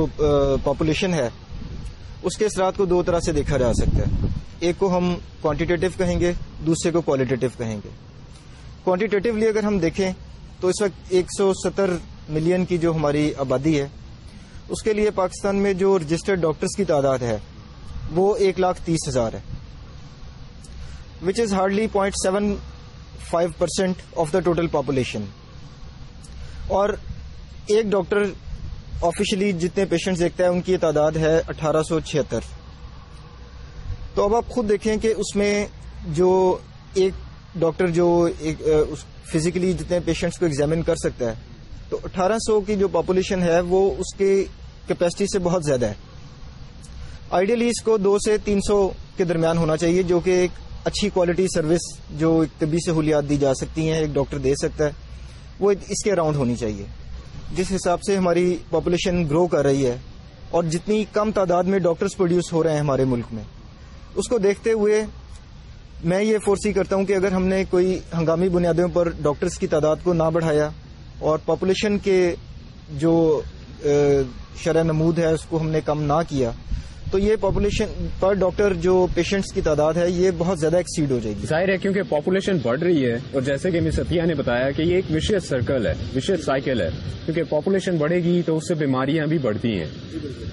پاپولیشن ہے اس کے اثرات کو دو طرح سے دیکھا جا سکتا ہے ایک کو ہم کوانٹیٹیو کہیں گے دوسرے کو کوالٹیٹیو کہیں گے کوانٹیٹیولی اگر ہم دیکھیں تو اس وقت ایک سو ستر ملین کی جو ہماری آبادی ہے اس کے لیے پاکستان میں جو رجسٹرڈ ڈاکٹرز کی تعداد ہے وہ ایک لاکھ تیس ہزار ہے which is hardly point seven five percent of the total population اور ایک ڈاکٹر آفیشلی جتنے پیشنٹس دیکھتا ہے ان کی تعداد ہے اٹھارہ سو چھہتر تو اب آپ خود دیکھیں کہ اس میں جو ایک ڈاکٹر جو فزیکلی جتنے پیشنٹس کو ایگزامن کر سکتا ہے تو اٹھارہ سو کی جو پاپولیشن ہے وہ اس کی کیپیسٹی سے بہت زیادہ ہے آئیڈیلی اس کو دو سے تین سو کے درمیان ہونا چاہیے جو کہ ایک اچھی کوالٹی سروس جو ایک طبی سہولیات دی جا سکتی ہیں ایک ڈاکٹر دے سکتا ہے وہ اس کے اراؤنڈ ہونی چاہیے جس حساب سے ہماری پاپولیشن گرو کر رہی ہے اور جتنی کم تعداد میں ڈاکٹرز پروڈیوس ہو رہے ہیں ہمارے ملک میں اس کو دیکھتے ہوئے میں یہ فورسی کرتا ہوں کہ اگر ہم نے کوئی ہنگامی بنیادوں پر ڈاکٹرز کی تعداد کو نہ بڑھایا اور پاپولیشن کے جو شرح نمود ہے اس کو ہم نے کم نہ کیا تو یہ پاپولیشن پر ڈاکٹر جو پیشنٹس کی تعداد ہے یہ بہت زیادہ ایکسیڈ ہو جائے گی ظاہر ہے کیونکہ پاپولیشن بڑھ رہی ہے اور جیسے کہ ستیہ نے بتایا کہ یہ ایک وشیس سرکل ہے وشیس سائیکل ہے کیونکہ پاپولیشن بڑھے گی تو اس سے بیماریاں بھی بڑھتی ہیں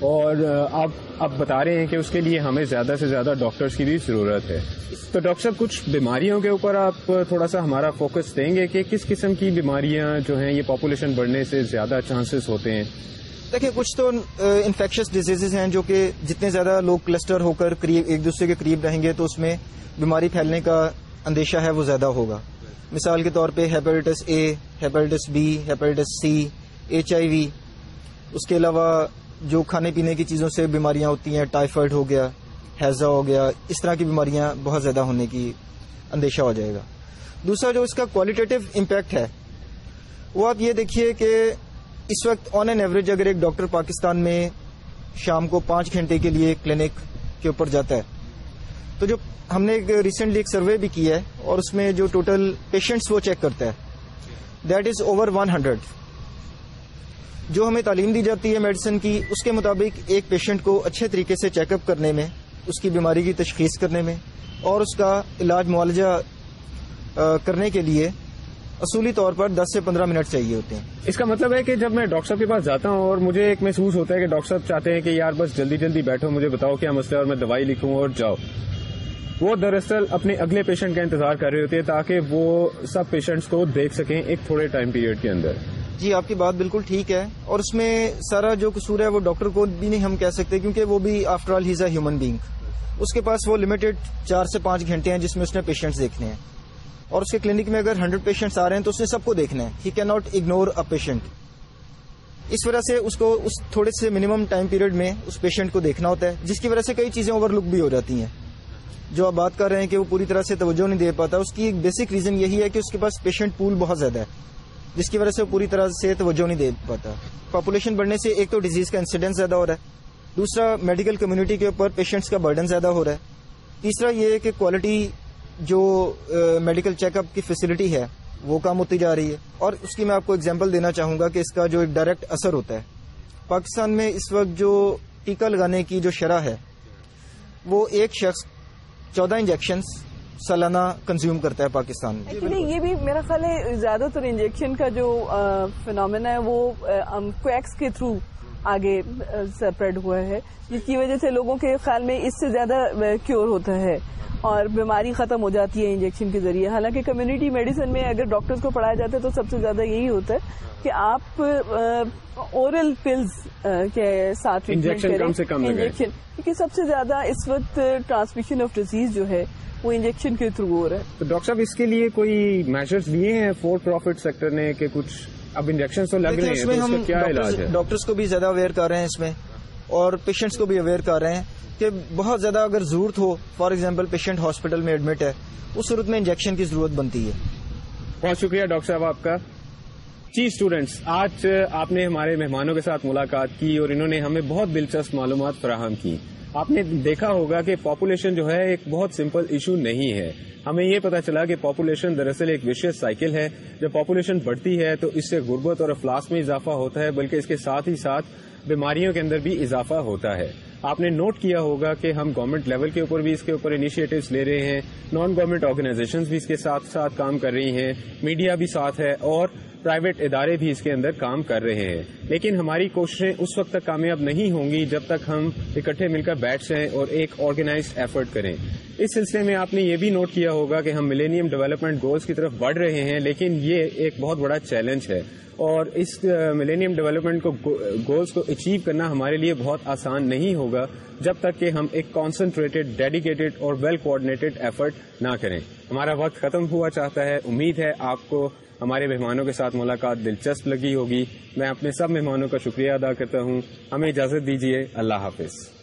اور آپ اب بتا رہے ہیں کہ اس کے لیے ہمیں زیادہ سے زیادہ ڈاکٹرز کی بھی ضرورت ہے تو ڈاکٹر صاحب کچھ بیماریوں کے اوپر آپ تھوڑا سا ہمارا فوکس دیں گے کہ کس قسم کی بیماریاں جو ہیں یہ پاپولیشن بڑھنے سے زیادہ چانسز ہوتے ہیں دیکھیں کچھ تو انفیکشس ڈیزیز ہیں جو کہ جتنے زیادہ لوگ کلسٹر ہو کر قریب ایک دوسرے کے قریب رہیں گے تو اس میں بیماری پھیلنے کا اندیشہ ہے وہ زیادہ ہوگا مثال کے طور پہ hepatitis A hepatitis B hepatitis C H I V اس کے علاوہ جو کھانے پینے کی چیزوں سے بیماریاں ہوتی ہیں ٹائیفائڈ ہو گیا ہیزا ہو گیا اس طرح کی بیماریاں بہت زیادہ ہونے کی اندیشہ ہو جائے گا دوسرا جو اس کا کوالٹیٹیو امپیکٹ ہے وہ آپ یہ دیکھیے کہ اس وقت آن این ایوریج اگر ایک ڈاکٹر پاکستان میں شام کو پانچ گھنٹے کے لیے کلینک کے اوپر جاتا ہے تو جو ہم نے ریسنٹلی ایک سروے بھی کیا ہے اور اس میں جو ٹوٹل پیشنٹس وہ چیک کرتا ہے that is over one hundred جو ہمیں تعلیم دی جاتی ہے میڈیسن کی اس کے مطابق ایک پیشنٹ کو اچھے طریقے سے چیک اپ کرنے میں اس کی بیماری کی تشخیص کرنے میں اور اس کا علاج معالجہ کرنے کے لیے اصولی طور پر دس سے پندرہ منٹ چاہیے ہوتے ہیں اس کا مطلب ہے کہ جب میں ڈاکٹر صاحب کے پاس جاتا ہوں اور مجھے ایک محسوس ہوتا ہے کہ ڈاکٹر صاحب چاہتے ہیں کہ یار بس جلدی جلدی بیٹھو مجھے بتاؤ کیا مسئلہ اور میں دوائی لکھوں اور جاؤ وہ دراصل اپنے اگلے پیشنٹ کا انتظار کر رہے ہوتے ہیں تاکہ وہ سب پیشنٹس کو دیکھ سکیں ایک تھوڑے ٹائم پیریڈ کے اندر جی آپ کی بات بالکل ٹھیک ہے اور اس میں سارا جو قصور ہے وہ ڈاکٹر کو بھی نہیں ہم کہہ سکتے کیونکہ وہ بھی after all has a human being اس کے پاس وہ لمیٹڈ چار سے پانچ گھنٹے ہیں جس میں اس نے پیشنٹس دیکھنے ہیں اور اس کے کلینک میں اگر ہنڈریڈ پیشنٹس آ رہے ہیں تو اس نے سب کو دیکھنا ہے ہی کی ناٹ اگنور اے پیشنٹ اس وجہ سے اس اس کو تھوڑے سے منیمم ٹائم پیریڈ میں اس پیشنٹ کو دیکھنا ہوتا ہے جس کی وجہ سے کئی چیزیں اوور لک بھی ہو جاتی ہیں جو آپ بات کر رہے ہیں کہ وہ پوری طرح سے توجہ نہیں دے پاتا اس کی ایک بیسک ریزن یہی ہے کہ اس کے پاس پیشنٹ پول بہت زیادہ ہے جس کی وجہ سے وہ پوری طرح سے توجہ نہیں دے پاتا پاپولیشن بڑھنے سے ایک تو ڈیزیز کا انسیڈنس زیادہ ہو رہا ہے دوسرا میڈیکل کمیونٹی کے اوپر پیشنٹس کا برڈن زیادہ ہو رہا ہے تیسرا یہ ہے کہ کوالٹی جو میڈیکل چیک اپ کی فیسلٹی ہے وہ کم ہوتی جا رہی ہے اور اس کی میں آپ کو اگزامپل دینا چاہوں گا کہ اس کا جو ایک ڈائریکٹ اثر ہوتا ہے پاکستان میں اس وقت جو ٹیکہ لگانے کی جو شرح ہے وہ ایک شخص چودہ انجیکشنز سالانہ کنزیوم کرتا ہے پاکستان میں یہ بھی میرا خیال ہے زیادہ تر انجیکشن کا جو فنامنا ہے وہ کویکس کے تھرو آگے سپریڈ ہوا ہے جس کی وجہ سے لوگوں کے خیال میں اس سے زیادہ کیور ہوتا ہے اور بیماری ختم ہو جاتی ہے انجیکشن کے ذریعے حالانکہ کمیونٹی میڈیسن میں اگر ڈاکٹرز کو پڑھایا جاتا ہے تو سب سے زیادہ یہی ہوتا ہے کہ آپ اورل پلز کے ساتھ انجیکشن کیونکہ سب سے زیادہ اس وقت ٹرانسمیشن آف ڈیزیز جو ہے وہ انجیکشن کے تھرو ہو رہا ہے تو ڈاکٹر صاحب اس کے لیے کوئی میجرز لیے ہیں فور پروفٹ سیکٹر نے کہ کچھ اب انجیکشن تو لگ رہے ہیں کیا ڈاکٹرس کو بھی زیادہ اویئر کر رہے ہیں اس میں اور پیشنٹس کو بھی اویئر کر رہے ہیں کہ بہت زیادہ اگر ضرورت ہو فار ایگزامپل پیشنٹ ہاسپٹل میں ایڈمٹ ہے اس صورت میں انجیکشن کی ضرورت بنتی ہے بہت شکریہ ڈاکٹر صاحب آپ کا جی اسٹوڈینٹس آج آپ نے ہمارے مہمانوں کے ساتھ ملاقات کی اور انہوں نے ہمیں بہت دلچسپ معلومات فراہم کی آپ نے دیکھا ہوگا کہ پاپولیشن جو ہے ایک بہت سمپل ایشو نہیں ہے ہمیں یہ پتا چلا کہ پاپولیشن دراصل ایک سائیکل ہے جب پاپولیشن بڑھتی ہے تو اس سے غربت اور افلاس میں اضافہ ہوتا ہے بلکہ اس کے ساتھ ہی ساتھ بیماریوں کے اندر بھی اضافہ ہوتا ہے آپ نے نوٹ کیا ہوگا کہ ہم گورنمنٹ لیول کے اوپر بھی اس کے اوپر انیشیٹوز لے رہے ہیں نان گورنمنٹ آرگنائزیشن بھی اس کے ساتھ ساتھ کام کر رہی ہیں میڈیا بھی ساتھ ہے اور پرائیویٹ ادارے بھی اس کے اندر کام کر رہے ہیں لیکن ہماری کوششیں اس وقت تک کامیاب نہیں ہوں گی جب تک ہم اکٹھے مل کر بیٹھ جائیں اور ایک آرگنائز ایفرٹ کریں اس سلسلے میں آپ نے یہ بھی نوٹ کیا ہوگا کہ ہم ملینیم ڈیولپمنٹ گولز کی طرف بڑھ رہے ہیں لیکن یہ ایک بہت بڑا چیلنج ہے اور اس ملینیم ڈیولپمنٹ کو گولز کو اچیو کرنا ہمارے لیے بہت آسان نہیں ہوگا جب تک کہ ہم ایک کانسنٹریٹڈ ڈیڈیکیٹڈ اور ویل کوآڈینیٹڈ ایفرٹ نہ کریں ہمارا وقت ختم ہوا چاہتا ہے امید ہے آپ کو ہمارے مہمانوں کے ساتھ ملاقات دلچسپ لگی ہوگی میں اپنے سب مہمانوں کا شکریہ ادا کرتا ہوں ہمیں اجازت دیجیے اللہ حافظ